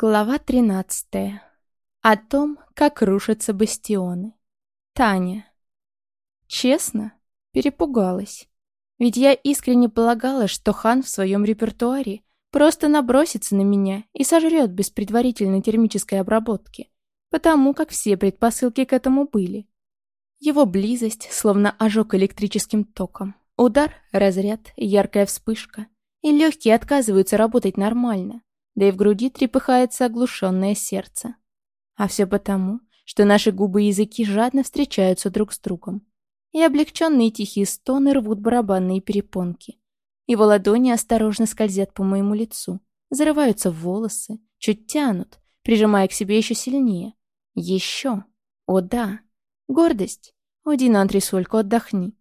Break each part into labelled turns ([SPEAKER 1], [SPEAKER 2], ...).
[SPEAKER 1] Глава 13. О том, как рушатся бастионы. Таня. Честно, перепугалась. Ведь я искренне полагала, что хан в своем репертуаре просто набросится на меня и сожрет без предварительной термической обработки, потому как все предпосылки к этому были. Его близость, словно ожог электрическим током. Удар, разряд, яркая вспышка. И легкие отказываются работать нормально да и в груди трепыхается оглушенное сердце. А все потому, что наши губы и языки жадно встречаются друг с другом. И облегченные тихие стоны рвут барабанные перепонки. Его ладони осторожно скользят по моему лицу, зарываются в волосы, чуть тянут, прижимая к себе еще сильнее. Еще. О да. Гордость. Один антресольку отдохни.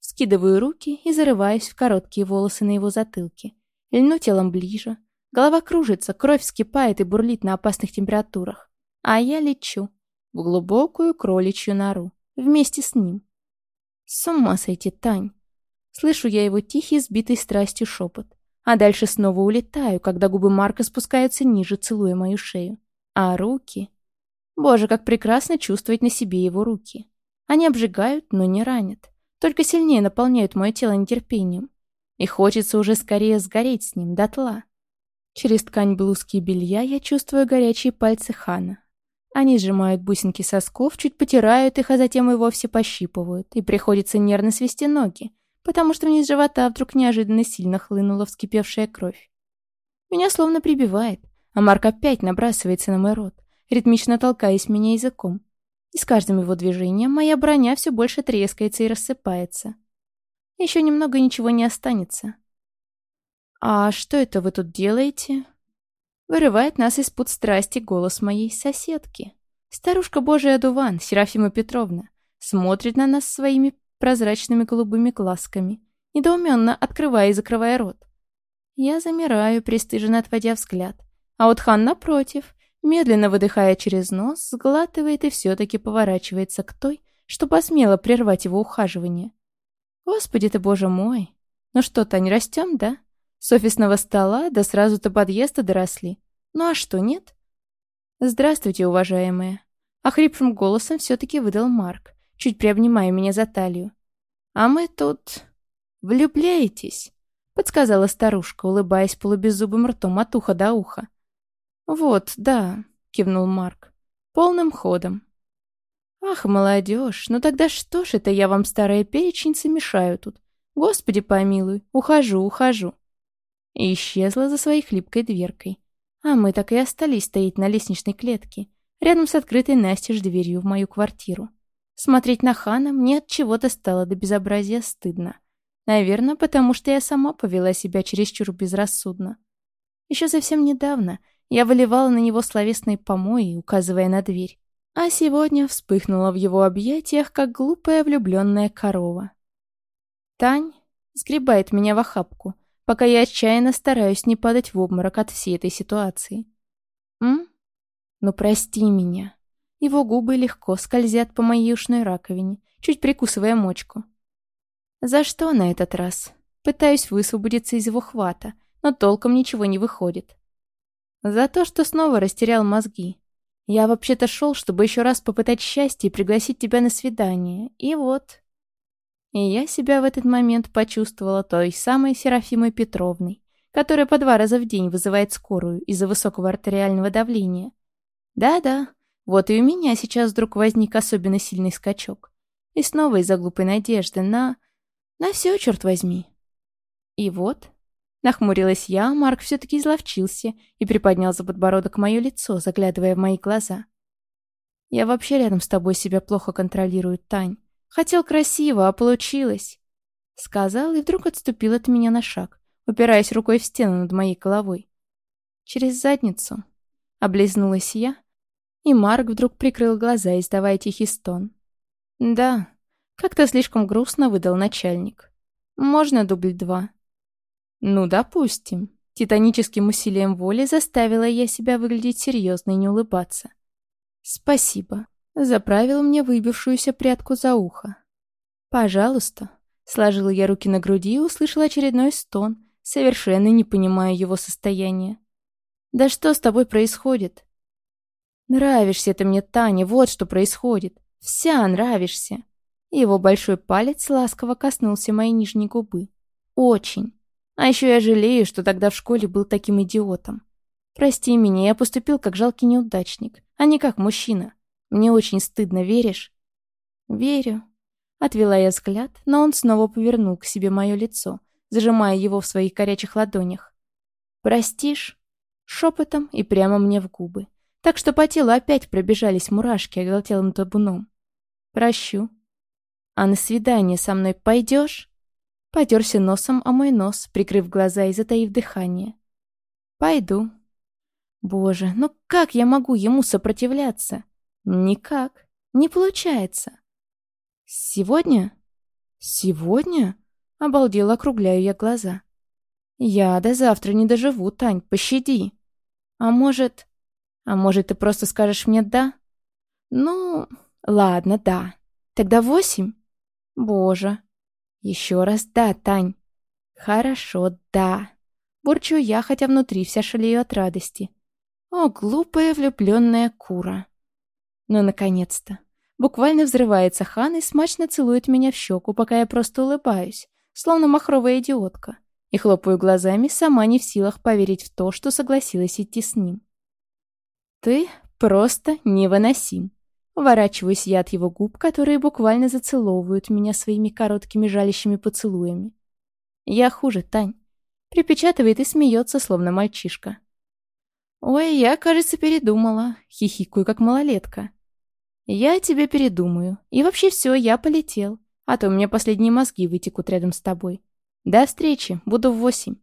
[SPEAKER 1] Скидываю руки и зарываюсь в короткие волосы на его затылке. Льну телом ближе, Голова кружится, кровь вскипает и бурлит на опасных температурах. А я лечу в глубокую кроличью нору вместе с ним. С ума сойти, Тань. Слышу я его тихий, сбитый страстью шепот. А дальше снова улетаю, когда губы Марка спускаются ниже, целуя мою шею. А руки... Боже, как прекрасно чувствовать на себе его руки. Они обжигают, но не ранят. Только сильнее наполняют мое тело нетерпением. И хочется уже скорее сгореть с ним дотла. Через ткань блузки и белья я чувствую горячие пальцы Хана. Они сжимают бусинки сосков, чуть потирают их, а затем и вовсе пощипывают, и приходится нервно свести ноги, потому что вниз живота вдруг неожиданно сильно хлынула вскипевшая кровь. Меня словно прибивает, а Марк опять набрасывается на мой рот, ритмично толкаясь меня языком. И с каждым его движением моя броня все больше трескается и рассыпается. Еще немного ничего не останется. «А что это вы тут делаете?» Вырывает нас из-под страсти голос моей соседки. Старушка Божия Дуван, Серафима Петровна, смотрит на нас своими прозрачными голубыми глазками, недоуменно открывая и закрывая рот. Я замираю, пристыженно отводя взгляд. А вот хан напротив, медленно выдыхая через нос, сглатывает и все-таки поворачивается к той, что посмело прервать его ухаживание. Господи ты, боже мой! Ну что, Тань, растем, да? С офисного стола да сразу до подъезда доросли. Ну а что, нет? Здравствуйте, уважаемые. Охрипшим голосом все-таки выдал Марк, чуть приобнимая меня за талию. А мы тут... влюбляетесь? Подсказала старушка, улыбаясь полубеззубым ртом от уха до уха. «Вот, да», — кивнул Марк. «Полным ходом». «Ах, молодежь, ну тогда что ж это я вам, старая перечница, мешаю тут? Господи помилуй, ухожу, ухожу» и исчезла за своей хлипкой дверкой. А мы так и остались стоять на лестничной клетке, рядом с открытой настежь дверью в мою квартиру. Смотреть на Хана мне от чего-то стало до безобразия стыдно. Наверное, потому что я сама повела себя чересчур безрассудно. Еще совсем недавно я выливала на него словесные помои, указывая на дверь. А сегодня вспыхнула в его объятиях, как глупая влюбленная корова. Тань сгребает меня в охапку, пока я отчаянно стараюсь не падать в обморок от всей этой ситуации. М? Ну прости меня. Его губы легко скользят по моей ушной раковине, чуть прикусывая мочку. За что на этот раз? Пытаюсь высвободиться из его хвата, но толком ничего не выходит. За то, что снова растерял мозги. Я вообще-то шел, чтобы еще раз попытать счастье и пригласить тебя на свидание. И вот, и я себя в этот момент почувствовала той самой Серафимой Петровной, которая по два раза в день вызывает скорую из-за высокого артериального давления. Да-да, вот и у меня сейчас вдруг возник особенно сильный скачок. И снова из-за глупой надежды на... на все, черт возьми. И вот... Нахмурилась я, Марк все-таки изловчился и приподнял за подбородок мое лицо, заглядывая в мои глаза. «Я вообще рядом с тобой себя плохо контролирую, Тань. Хотел красиво, а получилось. Сказал и вдруг отступил от меня на шаг, упираясь рукой в стену над моей головой. Через задницу. Облизнулась я, и Марк вдруг прикрыл глаза, издавая тихий стон. Да, как-то слишком грустно выдал начальник. Можно дубль два? Ну, допустим. Титаническим усилием воли заставила я себя выглядеть серьезно и не улыбаться. Спасибо. Заправил мне выбившуюся прядку за ухо. «Пожалуйста». Сложила я руки на груди и услышала очередной стон, совершенно не понимая его состояния. Да что с тобой происходит? Нравишься ты мне, Таня, вот что происходит. Вся нравишься. Его большой палец ласково коснулся моей нижней губы. Очень. А еще я жалею, что тогда в школе был таким идиотом. Прости меня, я поступил как жалкий неудачник, а не как мужчина. Мне очень стыдно, веришь? Верю. Отвела я взгляд, но он снова повернул к себе мое лицо, зажимая его в своих горячих ладонях. «Простишь?» Шепотом и прямо мне в губы. Так что по телу опять пробежались мурашки оголтелым табуном. «Прощу». «А на свидание со мной пойдешь?» Потерся носом о мой нос, прикрыв глаза и затаив дыхание. «Пойду». «Боже, ну как я могу ему сопротивляться?» «Никак. Не получается». «Сегодня?» «Сегодня?» — обалдела, округляю я глаза. «Я до завтра не доживу, Тань, пощади». «А может...» «А может, ты просто скажешь мне «да»?» «Ну, ладно, да. Тогда восемь?» «Боже, еще раз «да», Тань. Хорошо, да. Бурчу я, хотя внутри вся шалею от радости. О, глупая влюбленная кура. Ну, наконец-то. Буквально взрывается хан и смачно целует меня в щеку, пока я просто улыбаюсь, словно махровая идиотка, и хлопаю глазами, сама не в силах поверить в то, что согласилась идти с ним. «Ты просто невыносим», Уворачиваюсь я от его губ, которые буквально зацеловывают меня своими короткими жалящими поцелуями. Я хуже, Тань. Припечатывает и смеется, словно мальчишка. «Ой, я, кажется, передумала», — хихикаю, как малолетка. «Я тебе передумаю. И вообще все, я полетел. А то у меня последние мозги вытекут рядом с тобой. До встречи, буду в восемь».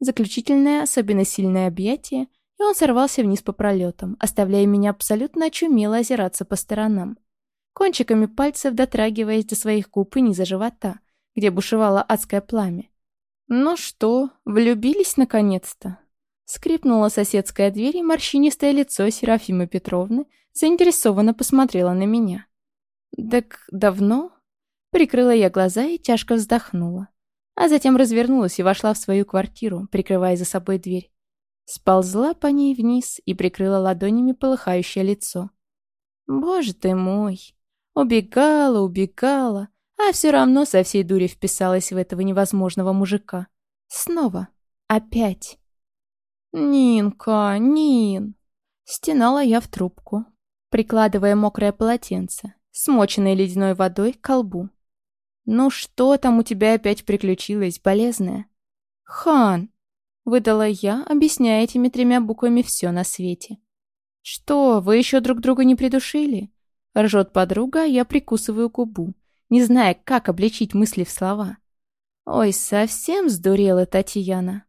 [SPEAKER 1] Заключительное, особенно сильное объятие — и он сорвался вниз по пролетам, оставляя меня абсолютно очумело озираться по сторонам. Кончиками пальцев дотрагиваясь до своих губ и низа живота, где бушевало адское пламя. «Ну что, влюбились наконец-то?» Скрипнула соседская дверь, и морщинистое лицо Серафимы Петровны заинтересованно посмотрела на меня. «Так давно?» Прикрыла я глаза и тяжко вздохнула. А затем развернулась и вошла в свою квартиру, прикрывая за собой дверь. Сползла по ней вниз и прикрыла ладонями полыхающее лицо. Боже ты мой! Убегала, убегала, а все равно со всей дури вписалась в этого невозможного мужика. Снова. Опять. «Нинка, Нин!» Стенала я в трубку, прикладывая мокрое полотенце, смоченное ледяной водой, к колбу. «Ну что там у тебя опять приключилось, болезная?» «Хан, Выдала я, объясняя этими тремя буквами все на свете. «Что, вы еще друг друга не придушили?» Ржет подруга, а я прикусываю губу, не зная, как обличить мысли в слова. «Ой, совсем сдурела Татьяна.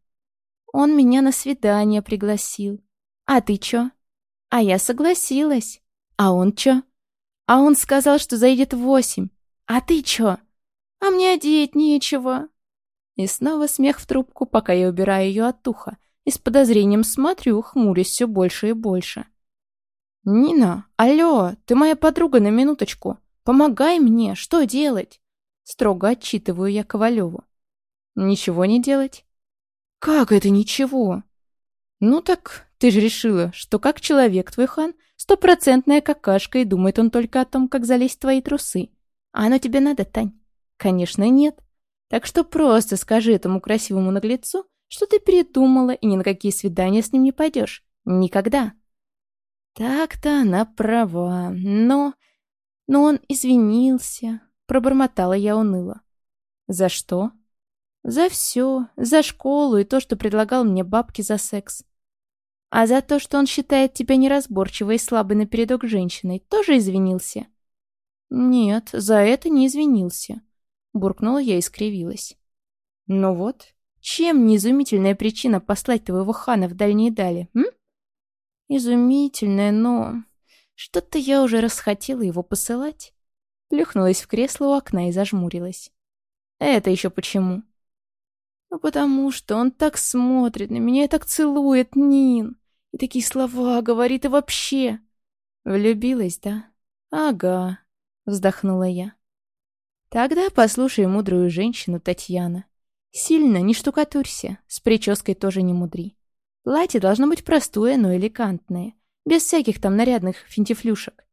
[SPEAKER 1] Он меня на свидание пригласил. А ты чё?» «А я согласилась. А он чё?» «А он сказал, что заедет в восемь. А ты чё?» «А мне одеть нечего. И снова смех в трубку, пока я убираю ее от уха, и с подозрением смотрю, хмурясь все больше и больше. «Нина, алло, ты моя подруга на минуточку. Помогай мне, что делать?» Строго отчитываю я Ковалеву. «Ничего не делать?» «Как это ничего?» «Ну так, ты же решила, что как человек твой хан, стопроцентная какашка, и думает он только о том, как залезть в твои трусы. А оно тебе надо, Тань?» «Конечно, нет. Так что просто скажи этому красивому наглецу, что ты передумала и ни на какие свидания с ним не пойдешь. Никогда. Так-то она права, но... Но он извинился. Пробормотала я уныло. За что? За все. За школу и то, что предлагал мне бабки за секс. А за то, что он считает тебя неразборчивой и слабой напередок женщиной, тоже извинился? Нет, за это не извинился. Буркнула я и скривилась. Ну вот, чем не изумительная причина послать твоего хана в дальние дали, м? Изумительная, но... Что-то я уже расхотела его посылать. Плюхнулась в кресло у окна и зажмурилась. Это еще почему? Ну потому что он так смотрит на меня и так целует, Нин. И такие слова говорит и вообще. Влюбилась, да? Ага, вздохнула я. Тогда послушай мудрую женщину, Татьяна. Сильно не штукатурься, с прической тоже не мудри. Платье должно быть простое, но элегантное, без всяких там нарядных финтифлюшек.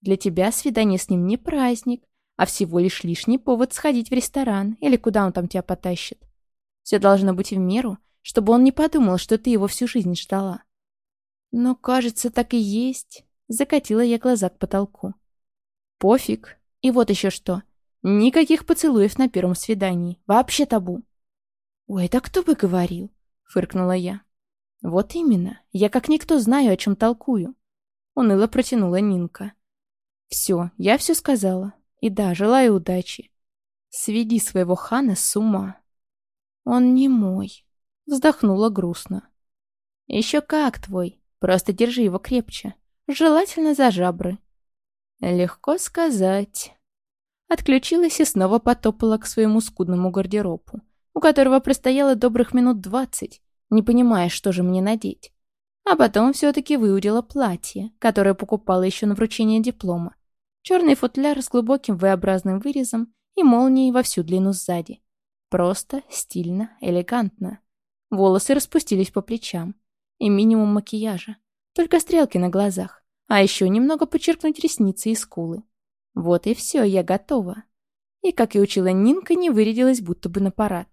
[SPEAKER 1] Для тебя свидание с ним не праздник, а всего лишь лишний повод сходить в ресторан или куда он там тебя потащит. Все должно быть в меру, чтобы он не подумал, что ты его всю жизнь ждала. Но, кажется, так и есть. Закатила я глаза к потолку. Пофиг. И вот еще что. Никаких поцелуев на первом свидании. Вообще табу. «Ой, да кто бы говорил?» — фыркнула я. «Вот именно. Я как никто знаю, о чем толкую». Уныло протянула Нинка. «Все, я все сказала. И да, желаю удачи. Сведи своего хана с ума». «Он не мой», — вздохнула грустно. «Еще как твой. Просто держи его крепче. Желательно за жабры». «Легко сказать». Отключилась и снова потопала к своему скудному гардеробу, у которого простояло добрых минут двадцать, не понимая, что же мне надеть. А потом все-таки выудила платье, которое покупала еще на вручение диплома. Черный футляр с глубоким V-образным вырезом и молнией во всю длину сзади. Просто, стильно, элегантно. Волосы распустились по плечам. И минимум макияжа. Только стрелки на глазах. А еще немного подчеркнуть ресницы и скулы. Вот и все, я готова. И, как и учила Нинка, не вырядилась будто бы на парад.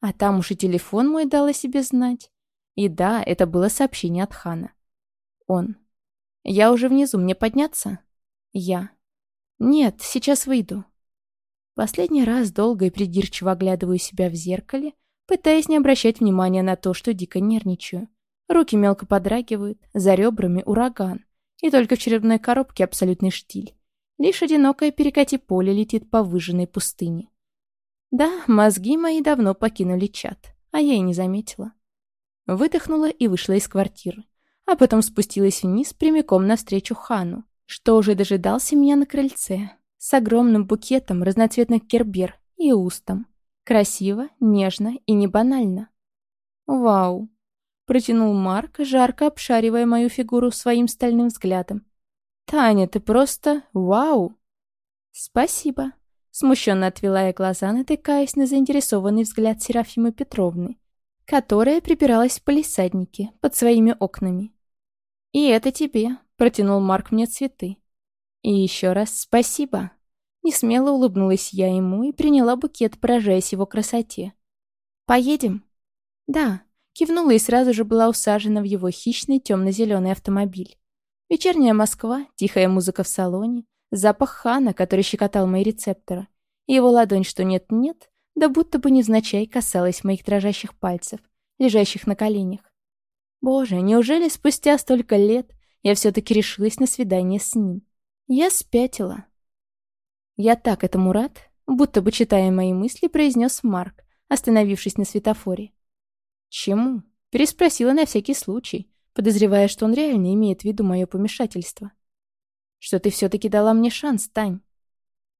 [SPEAKER 1] А там уж и телефон мой дал о себе знать. И да, это было сообщение от Хана. Он. «Я уже внизу, мне подняться?» Я. «Нет, сейчас выйду». Последний раз долго и придирчиво оглядываю себя в зеркале, пытаясь не обращать внимания на то, что дико нервничаю. Руки мелко подрагивают, за ребрами ураган, и только в черепной коробке абсолютный штиль. Лишь одинокое перекати поле летит по выжженной пустыне. Да, мозги мои давно покинули чат, а я и не заметила. Выдохнула и вышла из квартиры, а потом спустилась вниз прямиком навстречу Хану, что уже дожидался меня на крыльце, с огромным букетом разноцветных кербер и устом. Красиво, нежно и не банально. «Вау!» — протянул Марк, жарко обшаривая мою фигуру своим стальным взглядом. «Таня, ты просто... Вау!» «Спасибо!» — смущенно отвела я глаза, натыкаясь на заинтересованный взгляд Серафимы Петровны, которая припиралась в палисаднике под своими окнами. «И это тебе!» — протянул Марк мне цветы. «И еще раз спасибо!» Несмело улыбнулась я ему и приняла букет, поражаясь его красоте. «Поедем?» «Да», — кивнула и сразу же была усажена в его хищный темно-зеленый автомобиль. Вечерняя Москва, тихая музыка в салоне, запах хана, который щекотал мои рецепторы, его ладонь, что нет-нет, да будто бы невзначай касалась моих дрожащих пальцев, лежащих на коленях. Боже, неужели спустя столько лет я все-таки решилась на свидание с ним? Я спятила. «Я так этому рад», будто бы читая мои мысли, произнес Марк, остановившись на светофоре. «Чему?» — переспросила на всякий случай, подозревая, что он реально имеет в виду мое помешательство. «Что ты все-таки дала мне шанс, Тань?»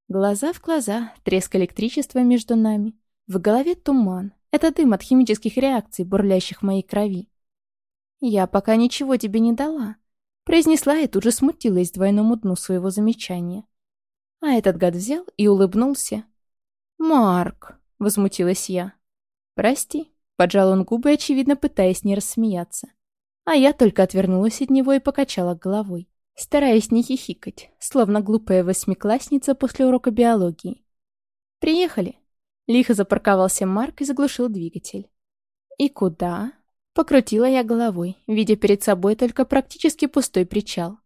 [SPEAKER 1] Глаза в глаза, треск электричества между нами. В голове туман. Это дым от химических реакций, бурлящих в моей крови. «Я пока ничего тебе не дала», — произнесла и тут же смутилась двойному дну своего замечания. А этот гад взял и улыбнулся. «Марк!» — возмутилась я. «Прости», — поджал он губы, очевидно пытаясь не рассмеяться. А я только отвернулась от него и покачала головой, стараясь не хихикать, словно глупая восьмиклассница после урока биологии. «Приехали!» Лихо запарковался Марк и заглушил двигатель. «И куда?» Покрутила я головой, видя перед собой только практически пустой причал.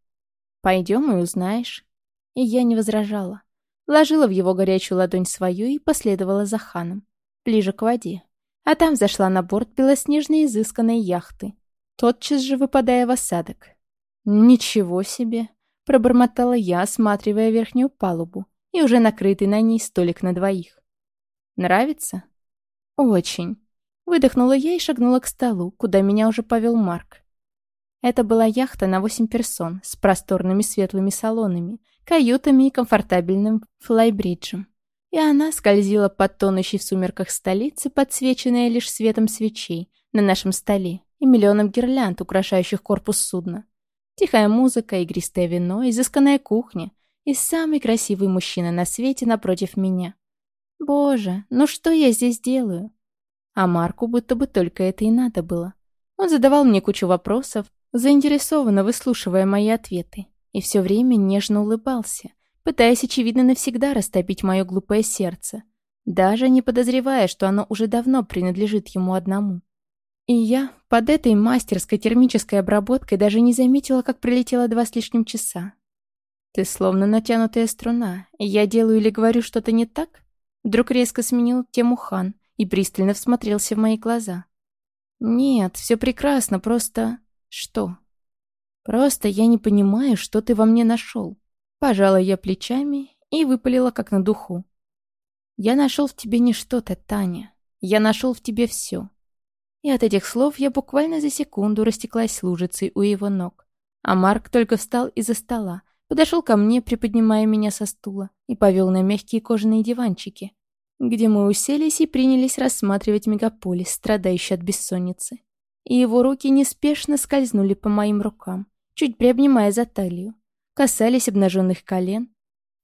[SPEAKER 1] «Пойдем и узнаешь». И я не возражала. Ложила в его горячую ладонь свою и последовала за ханом. Ближе к воде. А там зашла на борт белоснежной изысканной яхты, тотчас же выпадая в осадок. «Ничего себе!» — пробормотала я, осматривая верхнюю палубу и уже накрытый на ней столик на двоих. «Нравится?» «Очень!» — выдохнула я и шагнула к столу, куда меня уже повел Марк. Это была яхта на восемь персон с просторными светлыми салонами, каютами и комфортабельным флайбриджем. И она скользила под тонущей в сумерках столицы, подсвеченная лишь светом свечей на нашем столе и миллионом гирлянд, украшающих корпус судна. Тихая музыка, игристое вино, изысканная кухня и самый красивый мужчина на свете напротив меня. Боже, ну что я здесь делаю? А Марку будто бы только это и надо было. Он задавал мне кучу вопросов, заинтересованно выслушивая мои ответы, и все время нежно улыбался, пытаясь, очевидно, навсегда растопить мое глупое сердце, даже не подозревая, что оно уже давно принадлежит ему одному. И я под этой мастерской термической обработкой даже не заметила, как пролетело два с лишним часа. «Ты словно натянутая струна. Я делаю или говорю что-то не так?» Вдруг резко сменил тему хан и пристально всмотрелся в мои глаза. «Нет, все прекрасно, просто...» «Что?» «Просто я не понимаю, что ты во мне нашел». Пожала я плечами и выпалила как на духу. «Я нашел в тебе не что-то, Таня. Я нашел в тебе все». И от этих слов я буквально за секунду растеклась лужицей у его ног. А Марк только встал из-за стола, подошел ко мне, приподнимая меня со стула, и повел на мягкие кожаные диванчики, где мы уселись и принялись рассматривать мегаполис, страдающий от бессонницы. И его руки неспешно скользнули по моим рукам, чуть приобнимая за талию, касались обнаженных колен,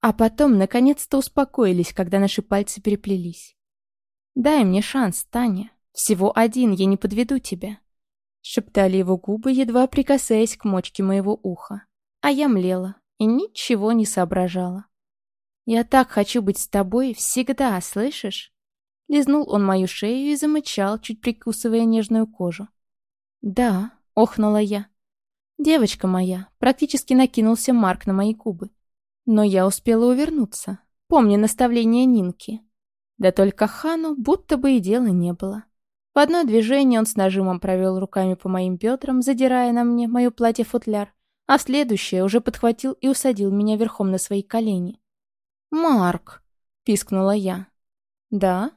[SPEAKER 1] а потом наконец-то успокоились, когда наши пальцы переплелись. «Дай мне шанс, Таня. Всего один, я не подведу тебя», — шептали его губы, едва прикасаясь к мочке моего уха. А я млела и ничего не соображала. «Я так хочу быть с тобой всегда, слышишь?» Лизнул он мою шею и замычал, чуть прикусывая нежную кожу. «Да», — охнула я. «Девочка моя», — практически накинулся Марк на мои губы. Но я успела увернуться, помня наставление Нинки. Да только Хану будто бы и дела не было. В одно движение он с нажимом провел руками по моим бедрам, задирая на мне мое платье-футляр, а в следующее уже подхватил и усадил меня верхом на свои колени. «Марк!» — пискнула я. «Да?»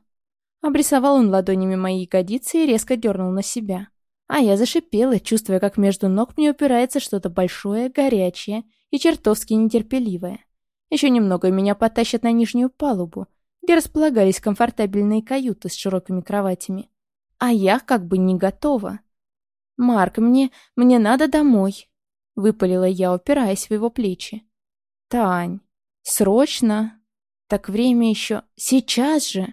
[SPEAKER 1] Обрисовал он ладонями мои ягодицы и резко дернул на себя. А я зашипела, чувствуя, как между ног мне упирается что-то большое, горячее и чертовски нетерпеливое. Еще немного меня потащат на нижнюю палубу, где располагались комфортабельные каюты с широкими кроватями. А я как бы не готова. «Марк, мне... мне надо домой», — выпалила я, упираясь в его плечи. «Тань, Срочно? Так время еще... Сейчас же!»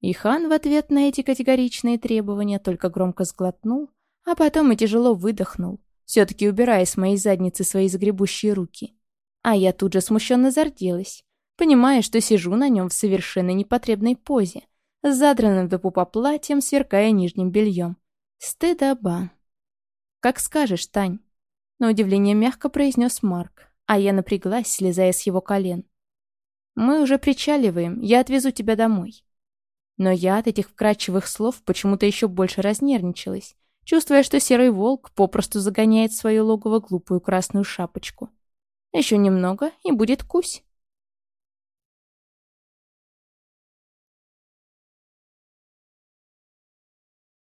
[SPEAKER 1] И хан в ответ на эти категоричные требования только громко сглотнул, а потом и тяжело выдохнул, все-таки убирая с моей задницы свои загребущие руки. А я тут же смущенно зарделась, понимая, что сижу на нем в совершенно непотребной позе, с задранным до пупа платьем, сверкая нижним бельем. Стыдоба. «Как скажешь, Тань», — на удивление мягко произнес Марк, а я напряглась, слезая с его колен. «Мы уже причаливаем, я отвезу тебя домой». Но я от этих вкрадчивых слов почему-то еще больше разнервничалась, чувствуя, что серый волк попросту загоняет в свое логово глупую красную шапочку. Еще немного, и будет кусь.